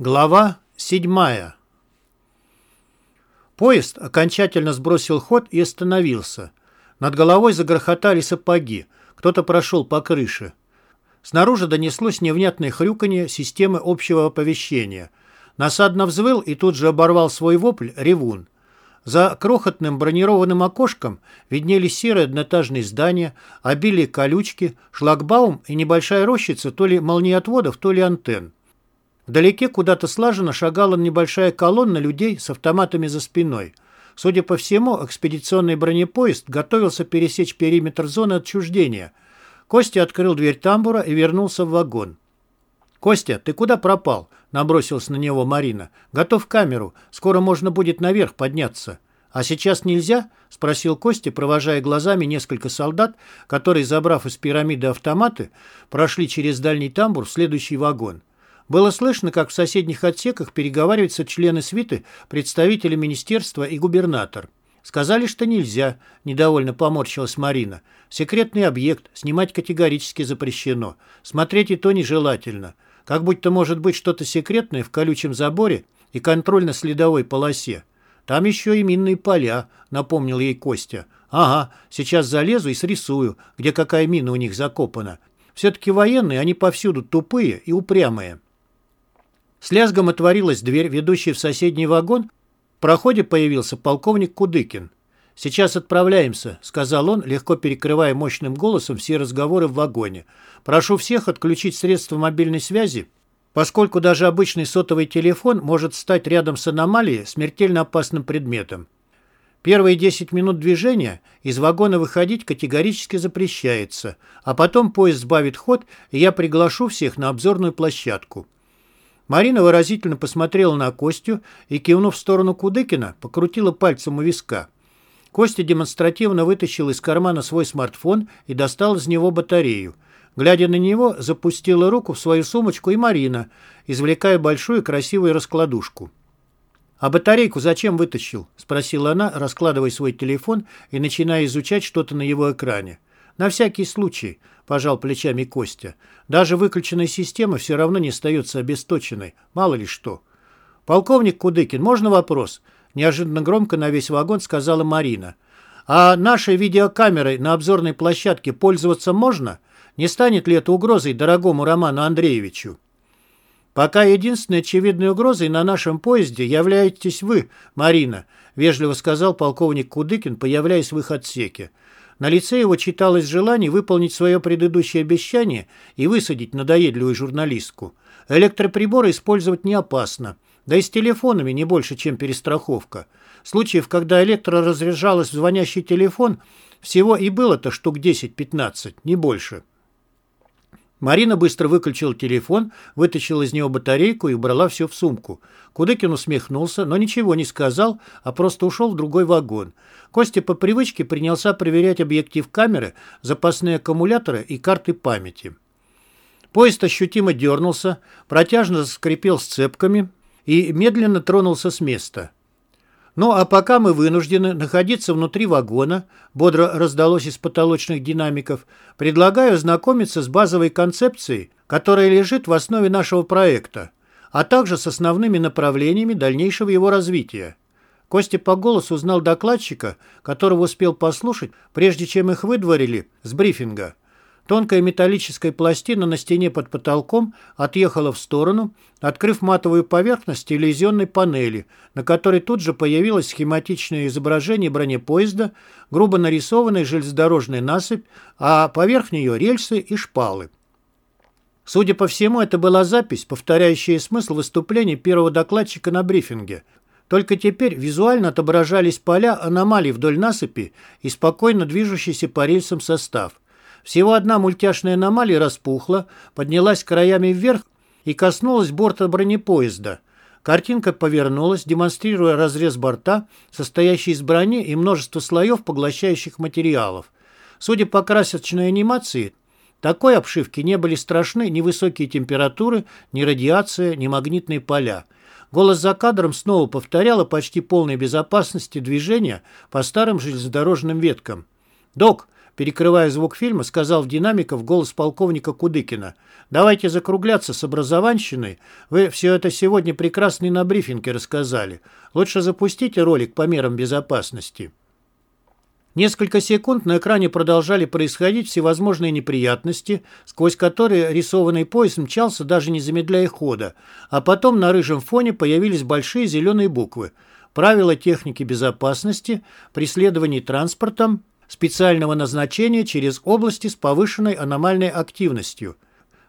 Глава 7 Поезд окончательно сбросил ход и остановился. Над головой загрохотали сапоги. Кто-то прошел по крыше. Снаружи донеслось невнятное хрюканье системы общего оповещения. Насадно взвыл и тут же оборвал свой вопль ревун. За крохотным бронированным окошком виднелись серые одноэтажные здания, обилие колючки, шлагбаум и небольшая рощица то ли молниеотводов, то ли антенн. Вдалеке куда-то слаженно шагала небольшая колонна людей с автоматами за спиной. Судя по всему, экспедиционный бронепоезд готовился пересечь периметр зоны отчуждения. Костя открыл дверь тамбура и вернулся в вагон. «Костя, ты куда пропал?» – набросилась на него Марина. «Готов камеру. Скоро можно будет наверх подняться». «А сейчас нельзя?» – спросил Костя, провожая глазами несколько солдат, которые, забрав из пирамиды автоматы, прошли через дальний тамбур в следующий вагон. Было слышно, как в соседних отсеках переговариваются члены свиты, представители министерства и губернатор. «Сказали, что нельзя», – недовольно поморщилась Марина. «Секретный объект, снимать категорически запрещено. Смотреть и то нежелательно. Как будто может быть что-то секретное в колючем заборе и контрольно-следовой полосе. Там еще и минные поля», – напомнил ей Костя. «Ага, сейчас залезу и срисую, где какая мина у них закопана. Все-таки военные, они повсюду тупые и упрямые». С лязгом отворилась дверь, ведущая в соседний вагон. В проходе появился полковник Кудыкин. «Сейчас отправляемся», — сказал он, легко перекрывая мощным голосом все разговоры в вагоне. «Прошу всех отключить средства мобильной связи, поскольку даже обычный сотовый телефон может стать рядом с аномалией смертельно опасным предметом. Первые 10 минут движения из вагона выходить категорически запрещается, а потом поезд сбавит ход, и я приглашу всех на обзорную площадку». Марина выразительно посмотрела на Костю и, кивнув в сторону Кудыкина, покрутила пальцем у виска. Костя демонстративно вытащил из кармана свой смартфон и достал из него батарею. Глядя на него, запустила руку в свою сумочку и Марина, извлекая большую красивую раскладушку. «А батарейку зачем вытащил?» – спросила она, раскладывая свой телефон и начиная изучать что-то на его экране. «На всякий случай», – пожал плечами Костя. «Даже выключенная система все равно не остается обесточенной. Мало ли что». «Полковник Кудыкин, можно вопрос?» Неожиданно громко на весь вагон сказала Марина. «А нашей видеокамерой на обзорной площадке пользоваться можно? Не станет ли это угрозой дорогому Роману Андреевичу?» «Пока единственной очевидной угрозой на нашем поезде являетесь вы, Марина», вежливо сказал полковник Кудыкин, появляясь в их отсеке. На лице его читалось желание выполнить свое предыдущее обещание и высадить надоедливую журналистку. Электроприборы использовать не опасно. Да и с телефонами не больше, чем перестраховка. Случаев, когда электроразряжалась в звонящий телефон, всего и было-то штук 10-15, не больше. Марина быстро выключила телефон, вытащила из него батарейку и убрала все в сумку. Кудыкин усмехнулся, но ничего не сказал, а просто ушел в другой вагон. Костя по привычке принялся проверять объектив камеры, запасные аккумуляторы и карты памяти. Поезд ощутимо дернулся, протяжно заскрипел сцепками и медленно тронулся с места. Ну а пока мы вынуждены находиться внутри вагона, бодро раздалось из потолочных динамиков, предлагаю ознакомиться с базовой концепцией, которая лежит в основе нашего проекта, а также с основными направлениями дальнейшего его развития. Костя по голосу узнал докладчика, которого успел послушать, прежде чем их выдворили с брифинга. Тонкая металлическая пластина на стене под потолком отъехала в сторону, открыв матовую поверхность телевизионной панели, на которой тут же появилось схематичное изображение бронепоезда, грубо нарисованная железнодорожная насыпь, а поверх нее рельсы и шпалы. Судя по всему, это была запись, повторяющая смысл выступления первого докладчика на брифинге. Только теперь визуально отображались поля аномалий вдоль насыпи и спокойно движущийся по рельсам состав. Всего одна мультяшная аномалия распухла, поднялась краями вверх и коснулась борта бронепоезда. Картинка повернулась, демонстрируя разрез борта, состоящий из брони и множества слоев поглощающих материалов. Судя по красочной анимации, такой обшивки не были страшны ни высокие температуры, ни радиация, ни магнитные поля. Голос за кадром снова повторял о почти полной безопасности движения по старым железнодорожным веткам. «Док, перекрывая звук фильма, сказал в динамиков голос полковника Кудыкина. «Давайте закругляться с образованщиной. Вы все это сегодня прекрасно на брифинге рассказали. Лучше запустите ролик по мерам безопасности». Несколько секунд на экране продолжали происходить всевозможные неприятности, сквозь которые рисованный поезд мчался, даже не замедляя хода, а потом на рыжем фоне появились большие зеленые буквы «Правила техники безопасности, преследований транспортом, специального назначения через области с повышенной аномальной активностью».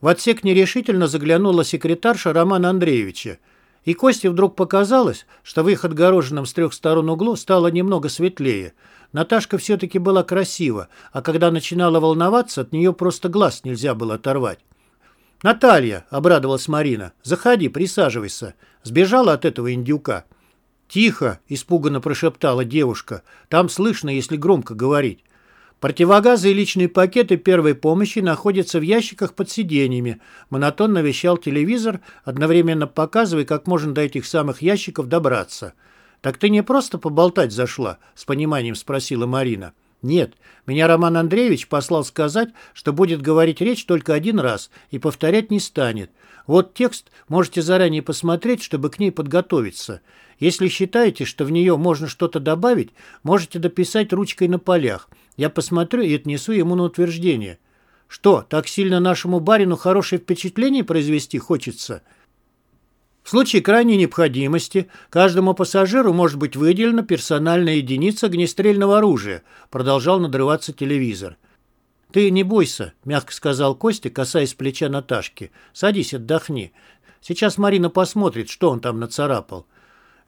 В отсек нерешительно заглянула секретарша Романа Андреевича, и Косте вдруг показалось, что в их отгороженном с трех сторон углу стало немного светлее – Наташка все-таки была красива, а когда начинала волноваться, от нее просто глаз нельзя было оторвать. «Наталья!» — обрадовалась Марина. «Заходи, присаживайся». Сбежала от этого индюка. «Тихо!» — испуганно прошептала девушка. «Там слышно, если громко говорить». Противогазы и личные пакеты первой помощи находятся в ящиках под сиденьями. Монотонно вещал телевизор, одновременно показывая, как можно до этих самых ящиков добраться. «Так ты не просто поболтать зашла?» — с пониманием спросила Марина. «Нет, меня Роман Андреевич послал сказать, что будет говорить речь только один раз и повторять не станет. Вот текст можете заранее посмотреть, чтобы к ней подготовиться. Если считаете, что в нее можно что-то добавить, можете дописать ручкой на полях. Я посмотрю и отнесу ему на утверждение». «Что, так сильно нашему барину хорошее впечатление произвести хочется?» В случае крайней необходимости каждому пассажиру может быть выделена персональная единица огнестрельного оружия, продолжал надрываться телевизор. «Ты не бойся», — мягко сказал Костя, касаясь плеча Наташки. «Садись, отдохни. Сейчас Марина посмотрит, что он там нацарапал».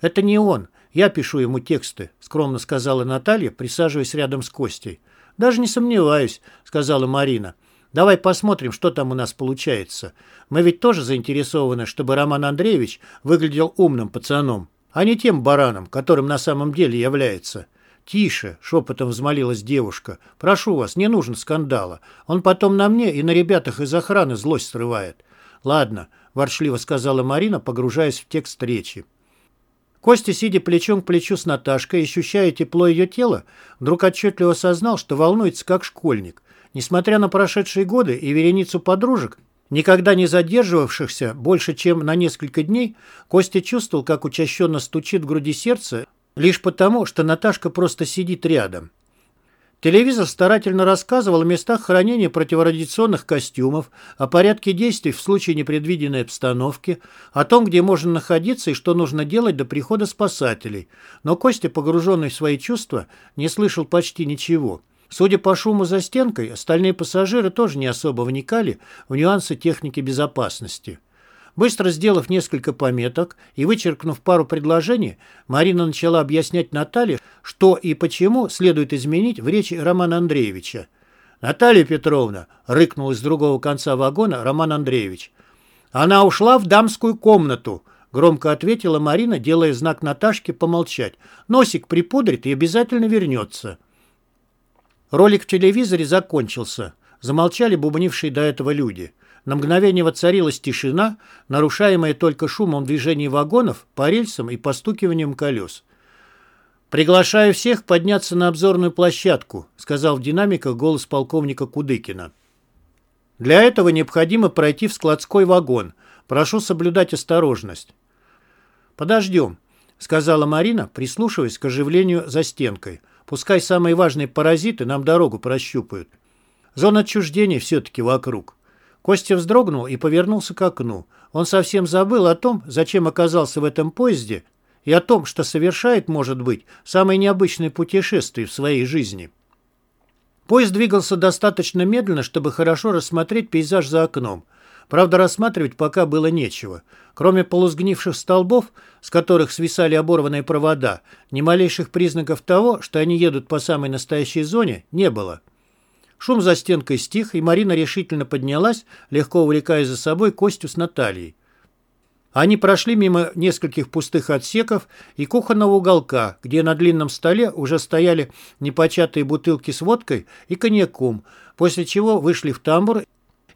«Это не он. Я пишу ему тексты», — скромно сказала Наталья, присаживаясь рядом с Костей. «Даже не сомневаюсь», — сказала Марина. Давай посмотрим, что там у нас получается. Мы ведь тоже заинтересованы, чтобы Роман Андреевич выглядел умным пацаном, а не тем бараном, которым на самом деле является. «Тише!» — шепотом взмолилась девушка. «Прошу вас, не нужно скандала. Он потом на мне и на ребятах из охраны злость срывает». «Ладно», — ворчливо сказала Марина, погружаясь в текст речи. Костя, сидя плечом к плечу с Наташкой, ощущая тепло ее тела, вдруг отчетливо осознал, что волнуется как школьник. Несмотря на прошедшие годы и вереницу подружек, никогда не задерживавшихся больше, чем на несколько дней, Костя чувствовал, как учащенно стучит в груди сердце, лишь потому, что Наташка просто сидит рядом. Телевизор старательно рассказывал о местах хранения противорадиационных костюмов, о порядке действий в случае непредвиденной обстановки, о том, где можно находиться и что нужно делать до прихода спасателей. Но Костя, погруженный в свои чувства, не слышал почти ничего – Судя по шуму за стенкой, остальные пассажиры тоже не особо вникали в нюансы техники безопасности. Быстро сделав несколько пометок и вычеркнув пару предложений, Марина начала объяснять Наталье, что и почему следует изменить в речи Романа Андреевича. «Наталья Петровна!» — рыкнул из другого конца вагона Роман Андреевич. «Она ушла в дамскую комнату!» — громко ответила Марина, делая знак Наташке помолчать. «Носик припудрит и обязательно вернется». Ролик в телевизоре закончился. Замолчали бубнившие до этого люди. На мгновение воцарилась тишина, нарушаемая только шумом движения вагонов по рельсам и постукиванием колес. «Приглашаю всех подняться на обзорную площадку», сказал в динамиках голос полковника Кудыкина. «Для этого необходимо пройти в складской вагон. Прошу соблюдать осторожность». «Подождем», — сказала Марина, прислушиваясь к оживлению за стенкой. Пускай самые важные паразиты нам дорогу прощупают. Зона отчуждения все-таки вокруг. Костя вздрогнул и повернулся к окну. Он совсем забыл о том, зачем оказался в этом поезде, и о том, что совершает, может быть, самое необычное путешествие в своей жизни. Поезд двигался достаточно медленно, чтобы хорошо рассмотреть пейзаж за окном – Правда, рассматривать пока было нечего. Кроме полусгнивших столбов, с которых свисали оборванные провода, ни малейших признаков того, что они едут по самой настоящей зоне, не было. Шум за стенкой стих, и Марина решительно поднялась, легко увлекая за собой Костю с Натальей. Они прошли мимо нескольких пустых отсеков и кухонного уголка, где на длинном столе уже стояли непочатые бутылки с водкой и коньяком, после чего вышли в тамбур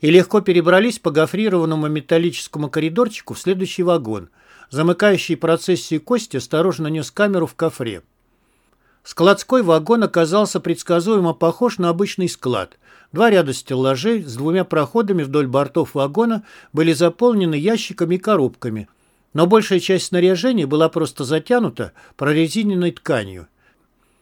и легко перебрались по гофрированному металлическому коридорчику в следующий вагон. Замыкающий процессию Кости осторожно нес камеру в кофре. Складской вагон оказался предсказуемо похож на обычный склад. Два ряда стеллажей с двумя проходами вдоль бортов вагона были заполнены ящиками и коробками, но большая часть снаряжения была просто затянута прорезиненной тканью.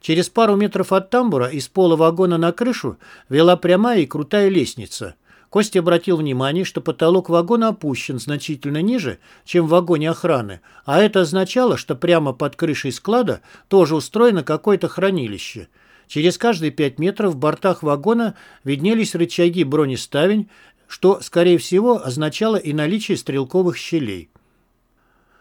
Через пару метров от тамбура из пола вагона на крышу вела прямая и крутая лестница. Костя обратил внимание, что потолок вагона опущен значительно ниже, чем в вагоне охраны, а это означало, что прямо под крышей склада тоже устроено какое-то хранилище. Через каждые пять метров в бортах вагона виднелись рычаги бронеставень, что, скорее всего, означало и наличие стрелковых щелей.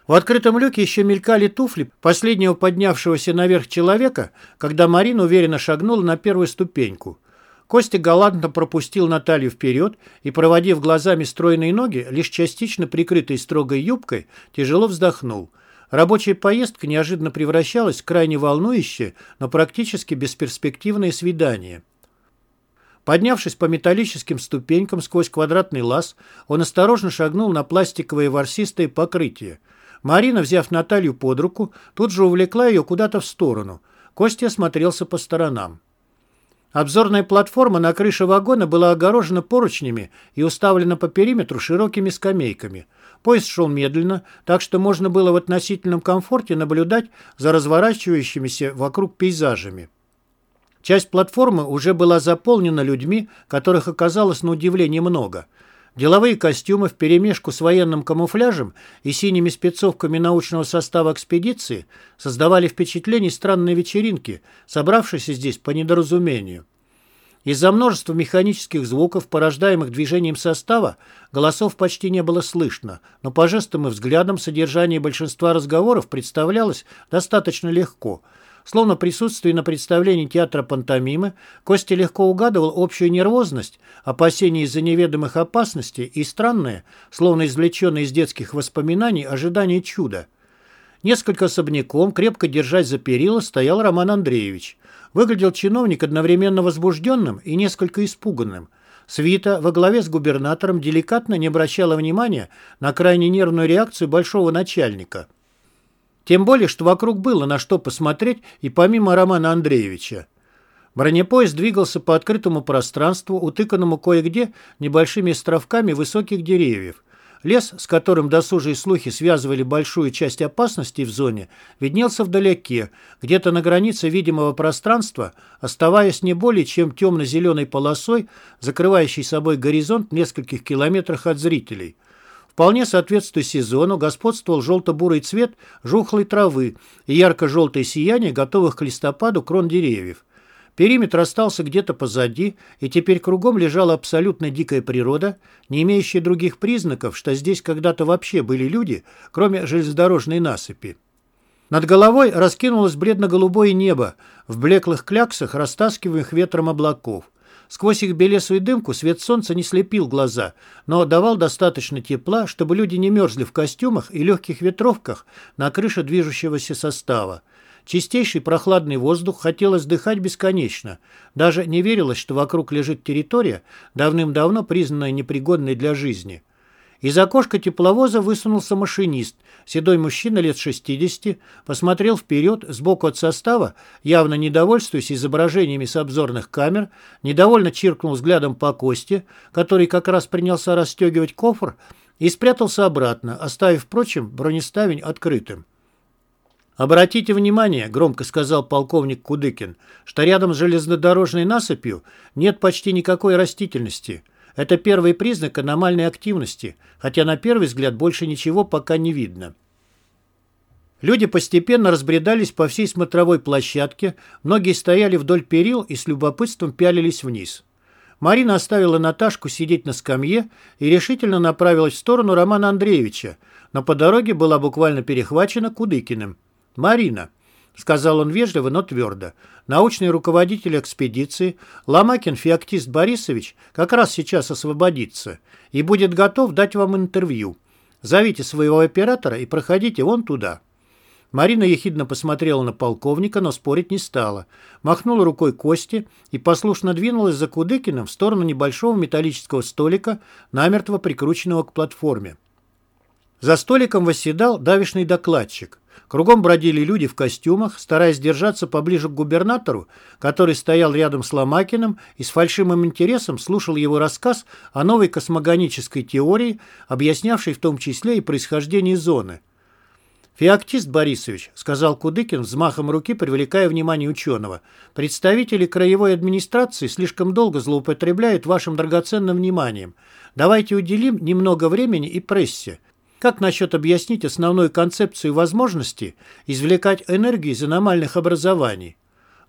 В открытом люке еще мелькали туфли последнего поднявшегося наверх человека, когда Марина уверенно шагнула на первую ступеньку. Костя галантно пропустил Наталью вперед и, проводив глазами стройные ноги, лишь частично прикрытые строгой юбкой, тяжело вздохнул. Рабочая поездка неожиданно превращалась в крайне волнующее, но практически бесперспективное свидание. Поднявшись по металлическим ступенькам сквозь квадратный лаз, он осторожно шагнул на пластиковое ворсистое покрытие. Марина, взяв Наталью под руку, тут же увлекла ее куда-то в сторону. Костя осмотрелся по сторонам. Обзорная платформа на крыше вагона была огорожена поручнями и уставлена по периметру широкими скамейками. Поезд шел медленно, так что можно было в относительном комфорте наблюдать за разворачивающимися вокруг пейзажами. Часть платформы уже была заполнена людьми, которых оказалось на удивление много – Деловые костюмы вперемешку с военным камуфляжем и синими спецовками научного состава экспедиции создавали впечатление странной вечеринки, собравшейся здесь по недоразумению. Из-за множества механических звуков, порождаемых движением состава, голосов почти не было слышно, но по жестам и взглядам содержание большинства разговоров представлялось достаточно легко – Словно присутствие на представлении театра пантомимы, Костя легко угадывал общую нервозность, опасения из-за неведомых опасностей и странное, словно извлеченное из детских воспоминаний, ожидание чуда. Несколько особняком, крепко держась за перила, стоял Роман Андреевич. Выглядел чиновник одновременно возбужденным и несколько испуганным. Свита во главе с губернатором деликатно не обращала внимания на крайне нервную реакцию большого начальника – тем более, что вокруг было на что посмотреть и помимо Романа Андреевича. Бронепоезд двигался по открытому пространству, утыканному кое-где небольшими островками высоких деревьев. Лес, с которым досужие слухи связывали большую часть опасностей в зоне, виднелся вдалеке, где-то на границе видимого пространства, оставаясь не более чем темно-зеленой полосой, закрывающей собой горизонт в нескольких километрах от зрителей – Вполне соответствуя сезону, господствовал желто-бурый цвет жухлой травы и ярко-желтое сияние готовых к листопаду крон деревьев. Периметр остался где-то позади, и теперь кругом лежала абсолютно дикая природа, не имеющая других признаков, что здесь когда-то вообще были люди, кроме железнодорожной насыпи. Над головой раскинулось бледно-голубое небо в блеклых кляксах, растаскиваемых ветром облаков. Сквозь их белесую дымку свет солнца не слепил глаза, но давал достаточно тепла, чтобы люди не мерзли в костюмах и легких ветровках на крыше движущегося состава. Чистейший прохладный воздух хотелось дыхать бесконечно. Даже не верилось, что вокруг лежит территория, давным-давно признанная непригодной для жизни. Из окошка тепловоза высунулся машинист, седой мужчина лет 60, посмотрел вперед, сбоку от состава, явно недовольствуясь изображениями с обзорных камер, недовольно чиркнул взглядом по кости, который как раз принялся расстегивать кофр, и спрятался обратно, оставив, впрочем, бронеставень открытым. «Обратите внимание», — громко сказал полковник Кудыкин, «что рядом с железнодорожной насыпью нет почти никакой растительности». Это первый признак аномальной активности, хотя на первый взгляд больше ничего пока не видно. Люди постепенно разбредались по всей смотровой площадке, многие стояли вдоль перил и с любопытством пялились вниз. Марина оставила Наташку сидеть на скамье и решительно направилась в сторону Романа Андреевича, но по дороге была буквально перехвачена Кудыкиным. «Марина», — сказал он вежливо, но твердо, научный руководитель экспедиции Ломакин Феоктист Борисович как раз сейчас освободится и будет готов дать вам интервью. Зовите своего оператора и проходите вон туда». Марина ехидно посмотрела на полковника, но спорить не стала. Махнула рукой Кости и послушно двинулась за Кудыкиным в сторону небольшого металлического столика, намертво прикрученного к платформе. За столиком восседал давишный докладчик – Кругом бродили люди в костюмах, стараясь держаться поближе к губернатору, который стоял рядом с Ломакиным и с фальшивым интересом слушал его рассказ о новой космогонической теории, объяснявшей в том числе и происхождение зоны. «Феоктист Борисович», — сказал Кудыкин, взмахом руки привлекая внимание ученого, «представители краевой администрации слишком долго злоупотребляют вашим драгоценным вниманием. Давайте уделим немного времени и прессе. Как насчет объяснить основную концепцию возможности извлекать энергию из аномальных образований?»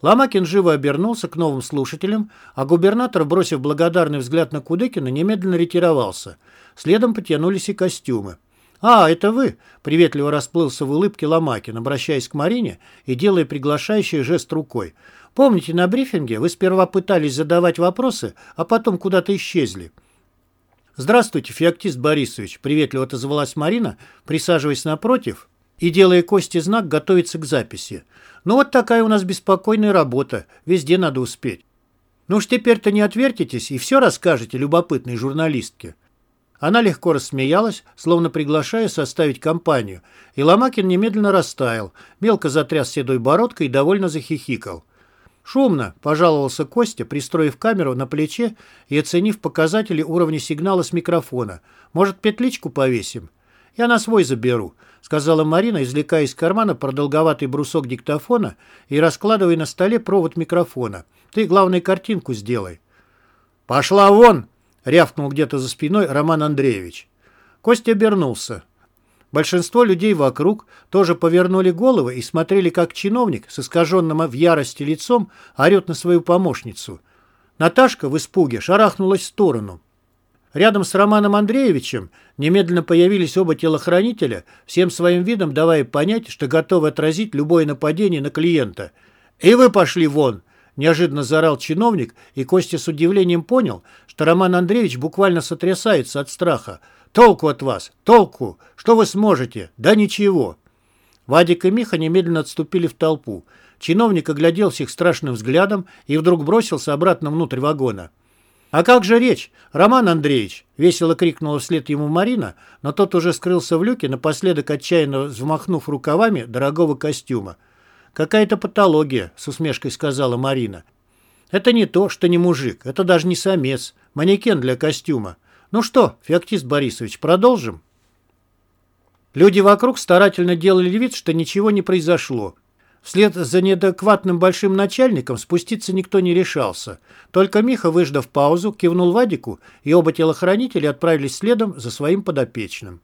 Ломакин живо обернулся к новым слушателям, а губернатор, бросив благодарный взгляд на Кудыкина, немедленно ретировался. Следом потянулись и костюмы. «А, это вы!» — приветливо расплылся в улыбке Ломакин, обращаясь к Марине и делая приглашающий жест рукой. «Помните, на брифинге вы сперва пытались задавать вопросы, а потом куда-то исчезли?» «Здравствуйте, Феоктист Борисович!» — приветливо отозвалась Марина, присаживаясь напротив и, делая Кости знак, готовиться к записи. «Ну вот такая у нас беспокойная работа, везде надо успеть. Ну уж теперь-то не отвертитесь и все расскажете любопытной журналистке». Она легко рассмеялась, словно приглашая составить компанию, и Ломакин немедленно растаял, мелко затряс седой бородкой и довольно захихикал. «Шумно», — пожаловался Костя, пристроив камеру на плече и оценив показатели уровня сигнала с микрофона. «Может, петличку повесим?» «Я на свой заберу», — сказала Марина, извлекая из кармана продолговатый брусок диктофона и раскладывая на столе провод микрофона. «Ты, главное, картинку сделай». «Пошла вон!» рявкнул где-то за спиной Роман Андреевич. Костя обернулся. Большинство людей вокруг тоже повернули головы и смотрели, как чиновник с искаженным в ярости лицом орет на свою помощницу. Наташка в испуге шарахнулась в сторону. Рядом с Романом Андреевичем немедленно появились оба телохранителя, всем своим видом давая понять, что готовы отразить любое нападение на клиента. «И вы пошли вон!» Неожиданно заорал чиновник, и Костя с удивлением понял, что Роман Андреевич буквально сотрясается от страха. «Толку от вас! Толку! Что вы сможете? Да ничего!» Вадик и Миха немедленно отступили в толпу. Чиновник оглядел всех страшным взглядом и вдруг бросился обратно внутрь вагона. «А как же речь, Роман Андреевич?» — весело крикнула вслед ему Марина, но тот уже скрылся в люке, напоследок отчаянно взмахнув рукавами дорогого костюма. «Какая-то патология», — с усмешкой сказала Марина. «Это не то, что не мужик, это даже не самец, манекен для костюма. Ну что, Феоктист Борисович, продолжим?» Люди вокруг старательно делали вид, что ничего не произошло. Вслед за неадекватным большим начальником спуститься никто не решался. Только Миха, выждав паузу, кивнул Вадику, и оба телохранителя отправились следом за своим подопечным.